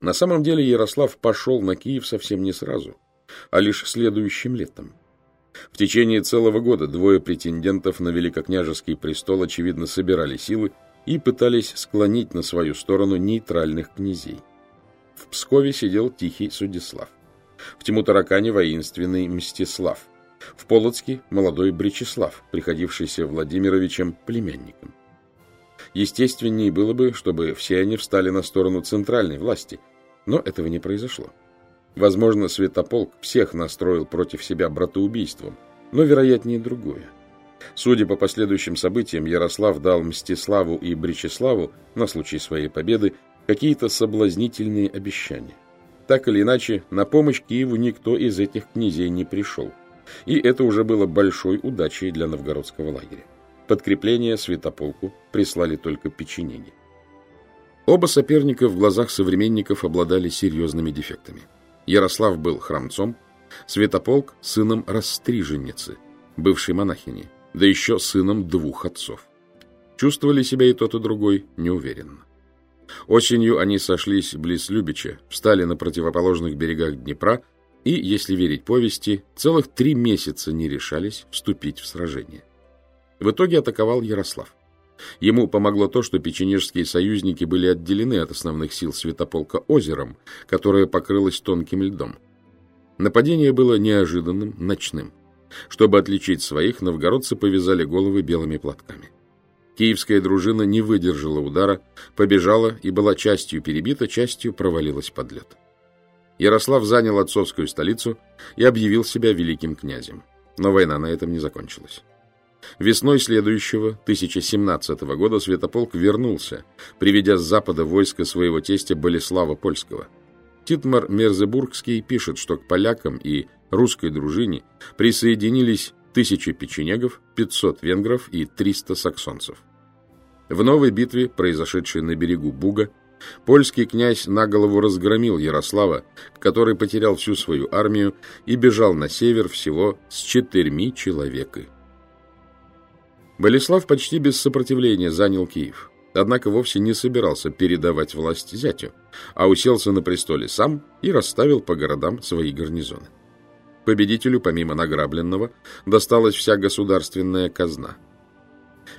На самом деле Ярослав пошел на Киев совсем не сразу, а лишь следующим летом. В течение целого года двое претендентов на великокняжеский престол, очевидно, собирали силы и пытались склонить на свою сторону нейтральных князей. В Пскове сидел тихий Судислав, в Тимутаракане воинственный Мстислав, в Полоцке молодой Бречеслав, приходившийся Владимировичем племянником. Естественнее было бы, чтобы все они встали на сторону центральной власти, но этого не произошло. Возможно, Святополк всех настроил против себя братоубийством, но вероятнее другое. Судя по последующим событиям, Ярослав дал Мстиславу и Бречеславу на случай своей победы какие-то соблазнительные обещания. Так или иначе, на помощь Киеву никто из этих князей не пришел. И это уже было большой удачей для новгородского лагеря. Подкрепление Святополку прислали только печенеги. Оба соперника в глазах современников обладали серьезными дефектами. Ярослав был храмцом, Святополк – сыном расстриженницы, бывшей монахини, да еще сыном двух отцов. Чувствовали себя и тот, и другой неуверенно. Осенью они сошлись близ Любича, встали на противоположных берегах Днепра и, если верить повести, целых три месяца не решались вступить в сражение. В итоге атаковал Ярослав. Ему помогло то, что печенежские союзники были отделены от основных сил Святополка озером, которое покрылось тонким льдом. Нападение было неожиданным, ночным. Чтобы отличить своих, новгородцы повязали головы белыми платками. Киевская дружина не выдержала удара, побежала и была частью перебита, частью провалилась под лед. Ярослав занял отцовскую столицу и объявил себя великим князем. Но война на этом не закончилась. Весной следующего, 1017 года, Святополк вернулся, приведя с запада войско своего тестя Болеслава Польского. Титмар Мерзебургский пишет, что к полякам и русской дружине присоединились тысячи печенегов, 500 венгров и 300 саксонцев. В новой битве, произошедшей на берегу Буга, польский князь наголову разгромил Ярослава, который потерял всю свою армию и бежал на север всего с четырьмя человеками. Болеслав почти без сопротивления занял Киев, однако вовсе не собирался передавать власть зятю, а уселся на престоле сам и расставил по городам свои гарнизоны. Победителю, помимо награбленного, досталась вся государственная казна.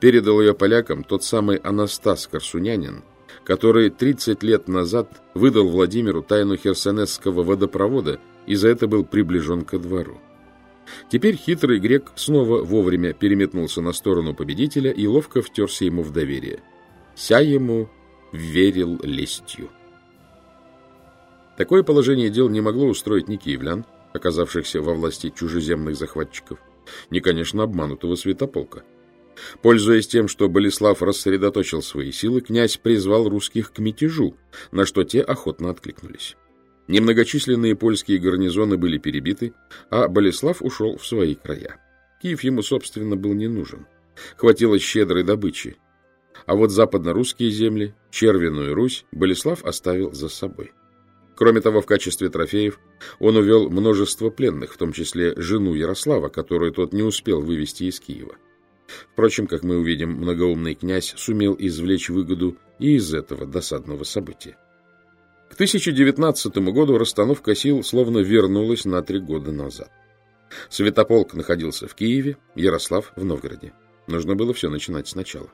Передал ее полякам тот самый Анастас Корсунянин, который 30 лет назад выдал Владимиру тайну херсонесского водопровода и за это был приближен ко двору. Теперь хитрый грек снова вовремя переметнулся на сторону победителя и ловко втерся ему в доверие. Ся ему верил лестью. Такое положение дел не могло устроить ни киевлян, оказавшихся во власти чужеземных захватчиков, ни, конечно, обманутого святополка. Пользуясь тем, что Болеслав рассредоточил свои силы, князь призвал русских к мятежу, на что те охотно откликнулись. Немногочисленные польские гарнизоны были перебиты, а Болеслав ушел в свои края. Киев ему, собственно, был не нужен. Хватило щедрой добычи. А вот западно-русские земли, Червиную Русь, Болеслав оставил за собой. Кроме того, в качестве трофеев он увел множество пленных, в том числе жену Ярослава, которую тот не успел вывести из Киева. Впрочем, как мы увидим, многоумный князь сумел извлечь выгоду и из этого досадного события. К 1019 году расстановка сил словно вернулась на три года назад. Святополк находился в Киеве, Ярослав в Новгороде. Нужно было все начинать сначала.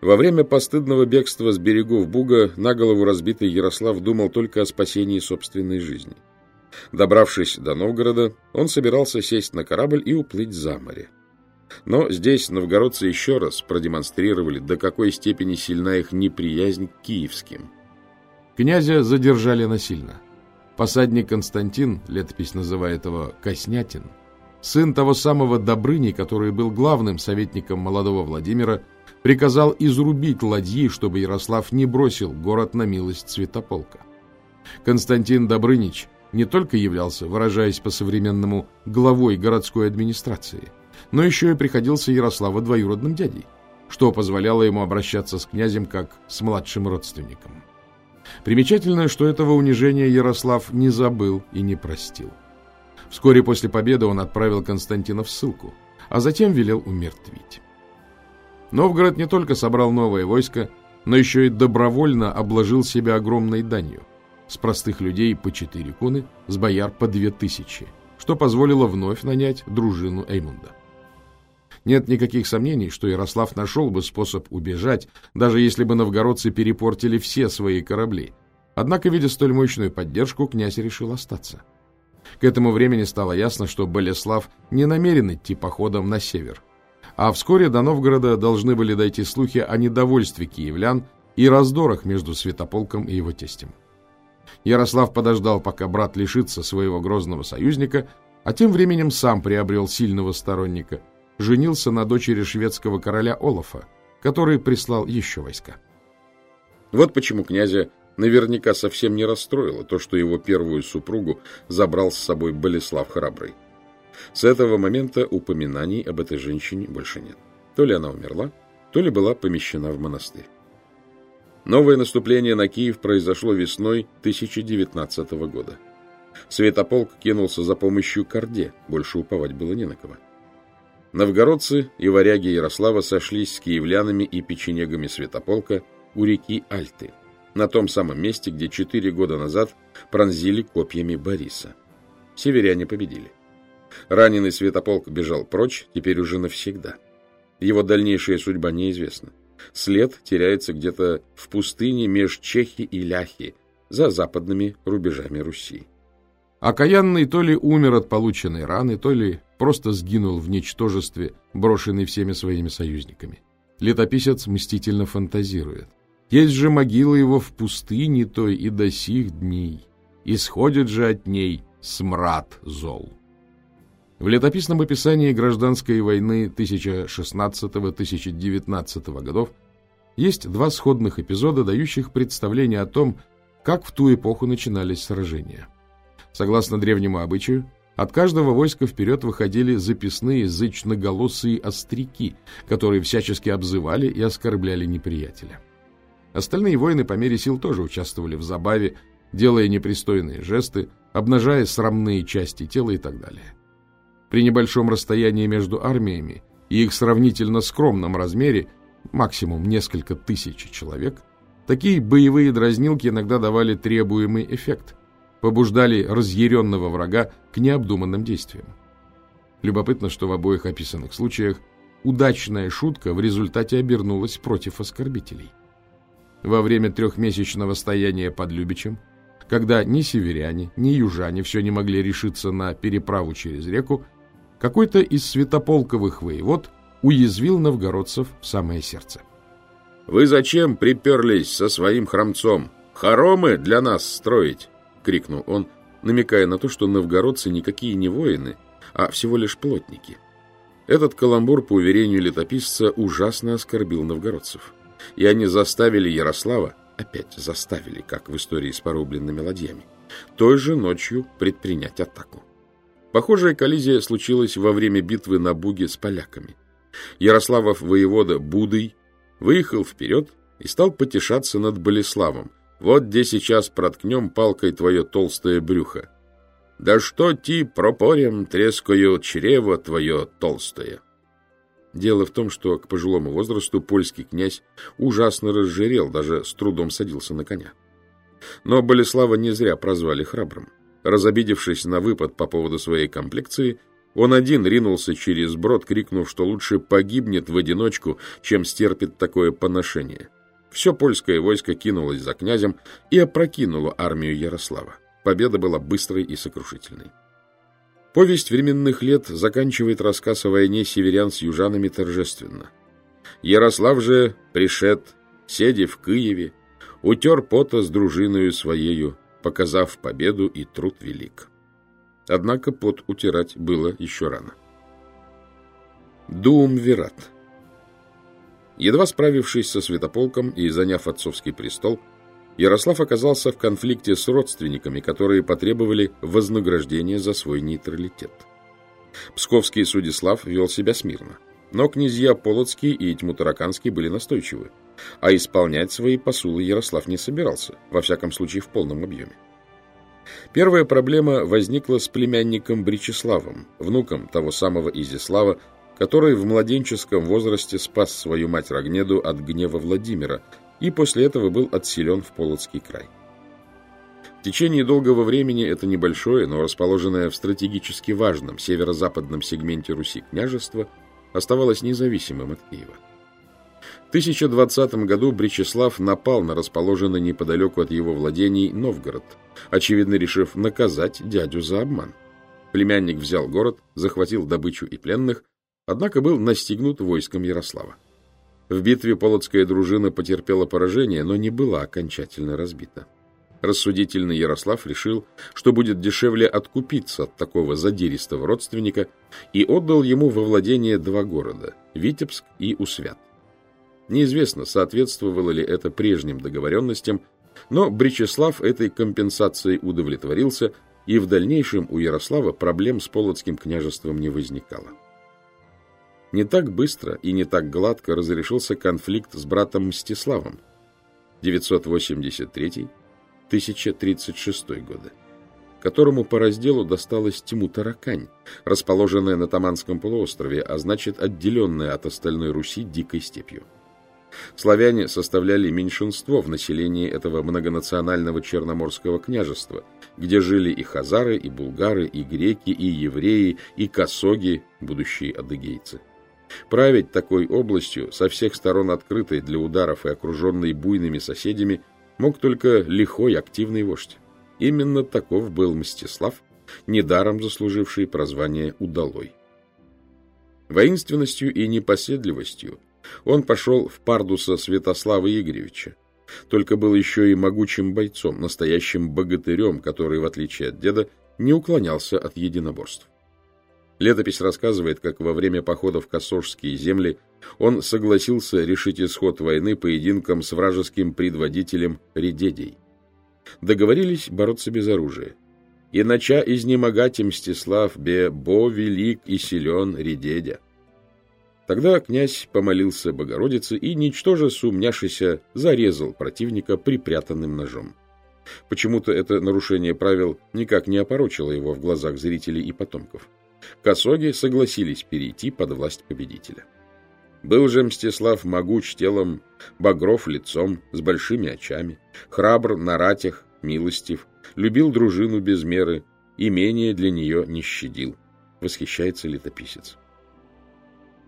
Во время постыдного бегства с берегов Буга на голову разбитый Ярослав думал только о спасении собственной жизни. Добравшись до Новгорода, он собирался сесть на корабль и уплыть за море. Но здесь новгородцы еще раз продемонстрировали, до какой степени сильна их неприязнь к киевским – Князя задержали насильно. Посадник Константин, летопись называет его Коснятин, сын того самого Добрыни, который был главным советником молодого Владимира, приказал изрубить ладьи, чтобы Ярослав не бросил город на милость Святополка. Константин Добрынич не только являлся, выражаясь по-современному, главой городской администрации, но еще и приходился Ярослава двоюродным дядей, что позволяло ему обращаться с князем как с младшим родственником. Примечательно, что этого унижения Ярослав не забыл и не простил. Вскоре после победы он отправил Константина в ссылку, а затем велел умертвить. Новгород не только собрал новое войско, но еще и добровольно обложил себя огромной данью. с простых людей по четыре куны, с бояр по две тысячи, что позволило вновь нанять дружину Эймунда. Нет никаких сомнений, что Ярослав нашел бы способ убежать, даже если бы новгородцы перепортили все свои корабли. Однако, видя столь мощную поддержку, князь решил остаться. К этому времени стало ясно, что Болеслав не намерен идти походом на север. А вскоре до Новгорода должны были дойти слухи о недовольстве киевлян и раздорах между Святополком и его тестем. Ярослав подождал, пока брат лишится своего грозного союзника, а тем временем сам приобрел сильного сторонника – женился на дочери шведского короля Олафа, который прислал еще войска. Вот почему князя наверняка совсем не расстроило то, что его первую супругу забрал с собой Болеслав Храбрый. С этого момента упоминаний об этой женщине больше нет. То ли она умерла, то ли была помещена в монастырь. Новое наступление на Киев произошло весной 1019 года. Святополк кинулся за помощью к Орде, больше уповать было не на кого. Новгородцы и варяги Ярослава сошлись с киевлянами и печенегами Святополка у реки Альты, на том самом месте, где четыре года назад пронзили копьями Бориса. Северяне победили. Раненый Святополк бежал прочь, теперь уже навсегда. Его дальнейшая судьба неизвестна. След теряется где-то в пустыне меж Чехи и Ляхи, за западными рубежами Руси. Окаянный то ли умер от полученной раны, то ли просто сгинул в ничтожестве, брошенный всеми своими союзниками. Летописец мстительно фантазирует. Есть же могила его в пустыне той и до сих дней. Исходит же от ней смрад зол. В летописном описании гражданской войны 1016-1019 годов есть два сходных эпизода, дающих представление о том, как в ту эпоху начинались сражения. Согласно древнему обычаю, от каждого войска вперед выходили записные зычноголосые остряки, которые всячески обзывали и оскорбляли неприятеля. Остальные воины по мере сил тоже участвовали в забаве, делая непристойные жесты, обнажая срамные части тела и так далее. При небольшом расстоянии между армиями и их сравнительно скромном размере, максимум несколько тысяч человек, такие боевые дразнилки иногда давали требуемый эффект – побуждали разъяренного врага к необдуманным действиям. Любопытно, что в обоих описанных случаях удачная шутка в результате обернулась против оскорбителей. Во время трехмесячного стояния под Любичем, когда ни северяне, ни южане все не могли решиться на переправу через реку, какой-то из святополковых воевод уязвил новгородцев в самое сердце. «Вы зачем приперлись со своим храмцом? Хоромы для нас строить?» — крикнул он, намекая на то, что новгородцы никакие не воины, а всего лишь плотники. Этот каламбур, по уверению летописца, ужасно оскорбил новгородцев. И они заставили Ярослава, опять заставили, как в истории с порубленными ладьями, той же ночью предпринять атаку. Похожая коллизия случилась во время битвы на Буге с поляками. Ярославов воевода Будый выехал вперед и стал потешаться над Болеславом, вот где сейчас проткнем палкой твое толстое брюхо. Да что ти пропорем трескою чрево твое толстое. Дело в том, что к пожилому возрасту польский князь ужасно разжирел, даже с трудом садился на коня. Но Болеслава не зря прозвали храбрым. Разобидевшись на выпад по поводу своей комплекции, он один ринулся через брод, крикнув, что лучше погибнет в одиночку, чем стерпит такое поношение. Все польское войско кинулось за князем и опрокинуло армию Ярослава. Победа была быстрой и сокрушительной. Повесть временных лет заканчивает рассказ о войне северян с южанами торжественно. Ярослав же пришед, седя в Киеве, утер пота с дружиною своею, показав победу и труд велик. Однако пот утирать было еще рано. Дуум Вират Едва справившись со святополком и заняв отцовский престол, Ярослав оказался в конфликте с родственниками, которые потребовали вознаграждения за свой нейтралитет. Псковский Судислав вел себя смирно, но князья Полоцкий и Тьмутараканский были настойчивы, а исполнять свои посулы Ярослав не собирался, во всяком случае в полном объеме. Первая проблема возникла с племянником Бричеславом, внуком того самого Изислава, который в младенческом возрасте спас свою мать Рогнеду от гнева Владимира и после этого был отселен в Полоцкий край. В течение долгого времени это небольшое, но расположенное в стратегически важном северо-западном сегменте Руси княжество оставалось независимым от Киева. В 1020 году Бречеслав напал на расположенный неподалеку от его владений Новгород, очевидно решив наказать дядю за обман. Племянник взял город, захватил добычу и пленных, однако был настигнут войском Ярослава. В битве полоцкая дружина потерпела поражение, но не была окончательно разбита. Рассудительный Ярослав решил, что будет дешевле откупиться от такого задиристого родственника и отдал ему во владение два города – Витебск и Усвят. Неизвестно, соответствовало ли это прежним договоренностям, но Бречеслав этой компенсацией удовлетворился, и в дальнейшем у Ярослава проблем с Полоцким княжеством не возникало. Не так быстро и не так гладко разрешился конфликт с братом Мстиславом. 983 1036 годы, которому по разделу досталась Тиму-Таракань, расположенная на Таманском полуострове, а значит отделенная от остальной Руси дикой степью. Славяне составляли меньшинство в населении этого многонационального черноморского княжества, где жили и хазары, и булгары, и греки, и евреи, и косоги, будущие адыгейцы. Править такой областью, со всех сторон открытой для ударов и окруженной буйными соседями, мог только лихой активный вождь. Именно таков был Мстислав, недаром заслуживший прозвание «Удалой». Воинственностью и непоседливостью он пошел в Пардуса Святослава Игоревича, только был еще и могучим бойцом, настоящим богатырем, который, в отличие от деда, не уклонялся от единоборств. Летопись рассказывает, как во время похода в Косожские земли он согласился решить исход войны поединком с вражеским предводителем Редедей. Договорились бороться без оружия. «Инача изнемогать Мстислав бе бо велик и силен Редедя». Тогда князь помолился Богородице и, ничтоже сумняшися, зарезал противника припрятанным ножом. Почему-то это нарушение правил никак не опорочило его в глазах зрителей и потомков. Косоги согласились перейти под власть победителя. Был же Мстислав могуч телом, багров лицом, с большими очами, храбр на ратях, милостив, любил дружину без меры, имение для нее не щадил, восхищается летописец.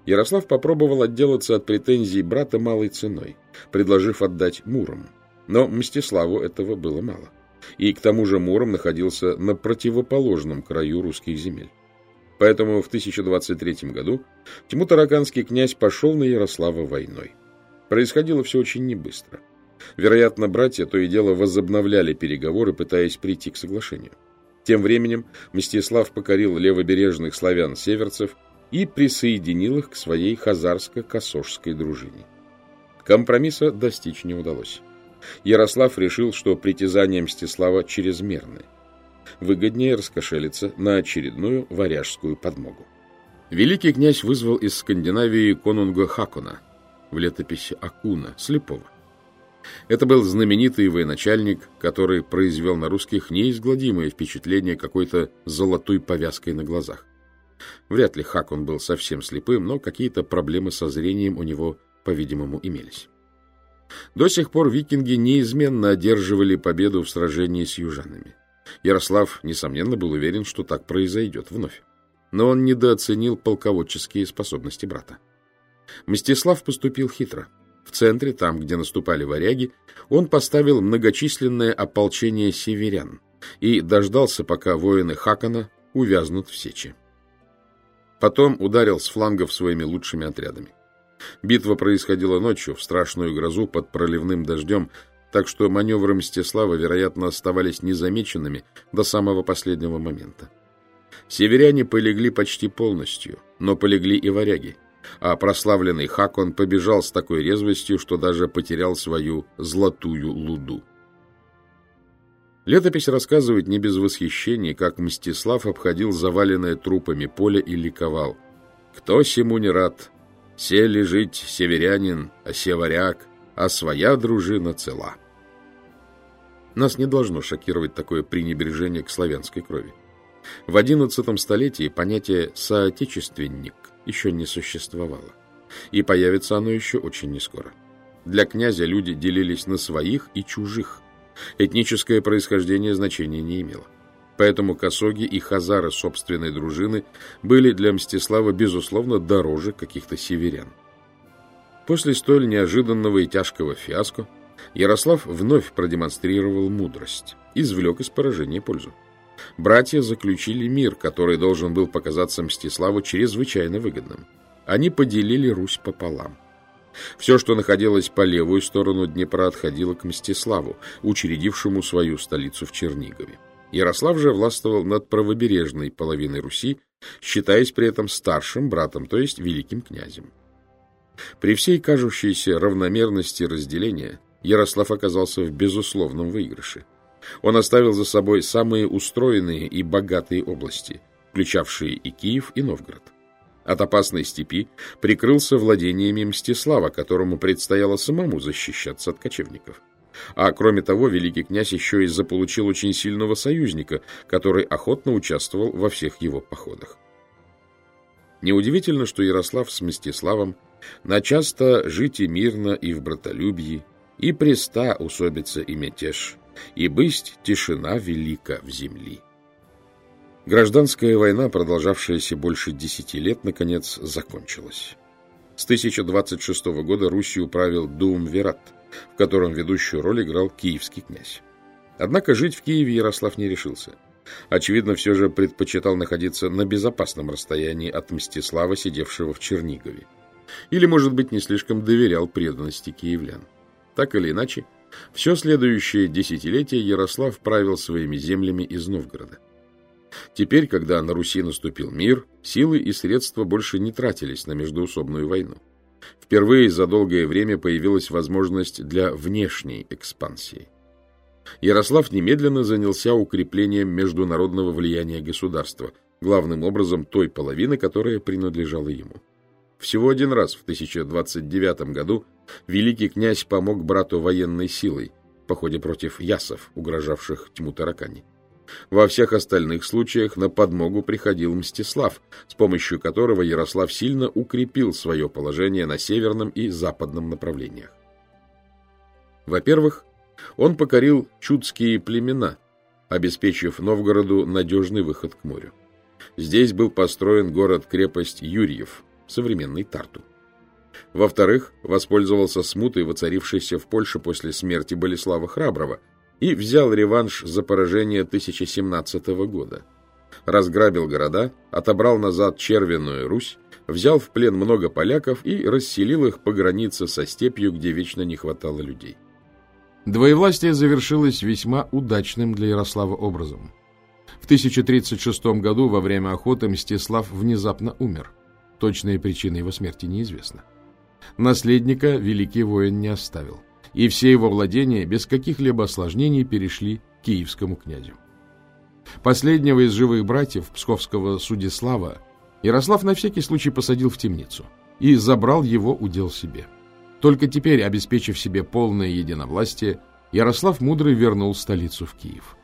Ярослав попробовал отделаться от претензий брата малой ценой, предложив отдать Муром. Но Мстиславу этого было мало. И к тому же Муром находился на противоположном краю русских земель. Поэтому в 1023 году Тиму-Тараканский князь пошел на Ярослава войной. Происходило все очень небыстро. Вероятно, братья то и дело возобновляли переговоры, пытаясь прийти к соглашению. Тем временем Мстислав покорил левобережных славян-северцев и присоединил их к своей хазарско-косожской дружине. Компромисса достичь не удалось. Ярослав решил, что притязания Мстислава чрезмерны выгоднее раскошелиться на очередную варяжскую подмогу. Великий князь вызвал из Скандинавии конунга Хакона, в летописи Акуна, слепого. Это был знаменитый военачальник, который произвел на русских неизгладимое впечатление какой-то золотой повязкой на глазах. Вряд ли Хакон был совсем слепым, но какие-то проблемы со зрением у него, по-видимому, имелись. До сих пор викинги неизменно одерживали победу в сражении с южанами. Ярослав, несомненно, был уверен, что так произойдет вновь. Но он недооценил полководческие способности брата. Мстислав поступил хитро. В центре, там, где наступали варяги, он поставил многочисленное ополчение северян и дождался, пока воины Хакана увязнут в сече. Потом ударил с флангов своими лучшими отрядами. Битва происходила ночью, в страшную грозу под проливным дождем, так что маневры Мстислава, вероятно, оставались незамеченными до самого последнего момента. Северяне полегли почти полностью, но полегли и варяги, а прославленный Хакон побежал с такой резвостью, что даже потерял свою золотую луду. Летопись рассказывает не без восхищения, как Мстислав обходил заваленное трупами поле и ликовал. «Кто сему не рад? Се лежить северянин, а се варяг, а своя дружина цела». Нас не должно шокировать такое пренебрежение к славянской крови. В XI столетии понятие «соотечественник» еще не существовало. И появится оно еще очень нескоро. Для князя люди делились на своих и чужих, Этническое происхождение значения не имело. Поэтому косоги и хазары собственной дружины были для Мстислава, безусловно, дороже каких-то северян. После столь неожиданного и тяжкого фиаско Ярослав вновь продемонстрировал мудрость, извлек из поражения пользу. Братья заключили мир, который должен был показаться Мстиславу чрезвычайно выгодным. Они поделили Русь пополам. Все, что находилось по левую сторону Днепра, отходило к Мстиславу, учредившему свою столицу в Чернигове. Ярослав же властвовал над правобережной половиной Руси, считаясь при этом старшим братом, то есть великим князем. При всей кажущейся равномерности разделения Ярослав оказался в безусловном выигрыше. Он оставил за собой самые устроенные и богатые области, включавшие и Киев, и Новгород. От опасной степи прикрылся владениями Мстислава, которому предстояло самому защищаться от кочевников. А кроме того, великий князь еще и заполучил очень сильного союзника, который охотно участвовал во всех его походах. Неудивительно, что Ярослав с Мстиславом начасто жить и мирно и в братолюбии, и преста усобица и мятеж, и бысть тишина велика в земли. Гражданская война, продолжавшаяся больше десяти лет, наконец закончилась. С 1026 года Русью правил Дуумвират, в котором ведущую роль играл киевский князь. Однако жить в Киеве Ярослав не решился. Очевидно, все же предпочитал находиться на безопасном расстоянии от Мстислава, сидевшего в Чернигове. Или, может быть, не слишком доверял преданности киевлян. Так или иначе, все следующее десятилетие Ярослав правил своими землями из Новгорода. Теперь, когда на Руси наступил мир, силы и средства больше не тратились на междоусобную войну. Впервые за долгое время появилась возможность для внешней экспансии. Ярослав немедленно занялся укреплением международного влияния государства, главным образом той половины, которая принадлежала ему. Всего один раз в 1029 году великий князь помог брату военной силой в походе против ясов, угрожавших тьму таракани. Во всех остальных случаях на подмогу приходил Мстислав, с помощью которого Ярослав сильно укрепил свое положение на северном и западном направлениях. Во-первых, он покорил чудские племена, обеспечив Новгороду надежный выход к морю. Здесь был построен город-крепость Юрьев, современный Тарту. Во-вторых, воспользовался смутой, воцарившейся в Польше после смерти Болеслава Храброго, и взял реванш за поражение 1017 года. Разграбил города, отобрал назад Червенную Русь, взял в плен много поляков и расселил их по границе со степью, где вечно не хватало людей. Двоевластие завершилось весьма удачным для Ярослава образом. В 1036 году во время охоты Мстислав внезапно умер. Точная причина его смерти неизвестна. Наследника великий воин не оставил, и все его владения без каких-либо осложнений перешли киевскому князю. Последнего из живых братьев псковского Судислава Ярослав на всякий случай посадил в темницу и забрал его удел себе. Только теперь, обеспечив себе полное единовластие, Ярослав Мудрый вернул столицу в Киев.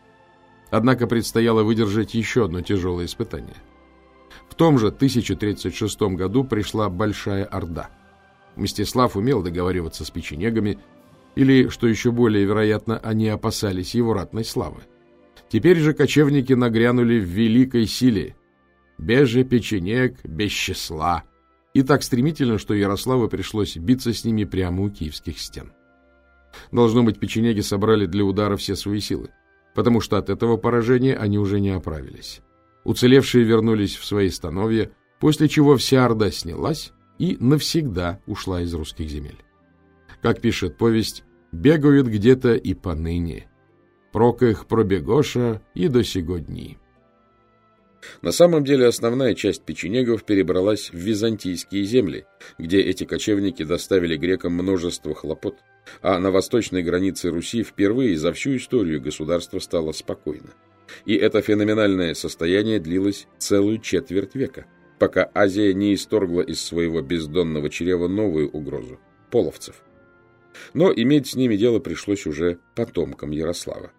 Однако предстояло выдержать еще одно тяжелое испытание. В том же 1036 году пришла Большая Орда. Мстислав умел договариваться с печенегами, или, что еще более вероятно, они опасались его ратной славы. Теперь же кочевники нагрянули в великой силе. Беже печенег, без числа, и так стремительно, что Ярославу пришлось биться с ними прямо у киевских стен. Должно быть, печенеги собрали для удара все свои силы, потому что от этого поражения они уже не оправились. Уцелевшие вернулись в свои становья, после чего вся Орда снялась и навсегда ушла из русских земель. Как пишет повесть, бегают где-то и поныне. Прок их пробегоша и до сего дни. На самом деле основная часть печенегов перебралась в византийские земли, где эти кочевники доставили грекам множество хлопот, а на восточной границе Руси впервые за всю историю государства стало спокойно. И это феноменальное состояние длилось целую четверть века, пока Азия не исторгла из своего бездонного чрева новую угрозу – половцев. Но иметь с ними дело пришлось уже потомкам Ярослава.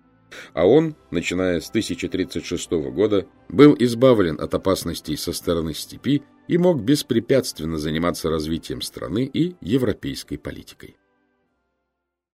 А он, начиная с 1036 года, был избавлен от опасностей со стороны степи и мог беспрепятственно заниматься развитием страны и европейской политикой.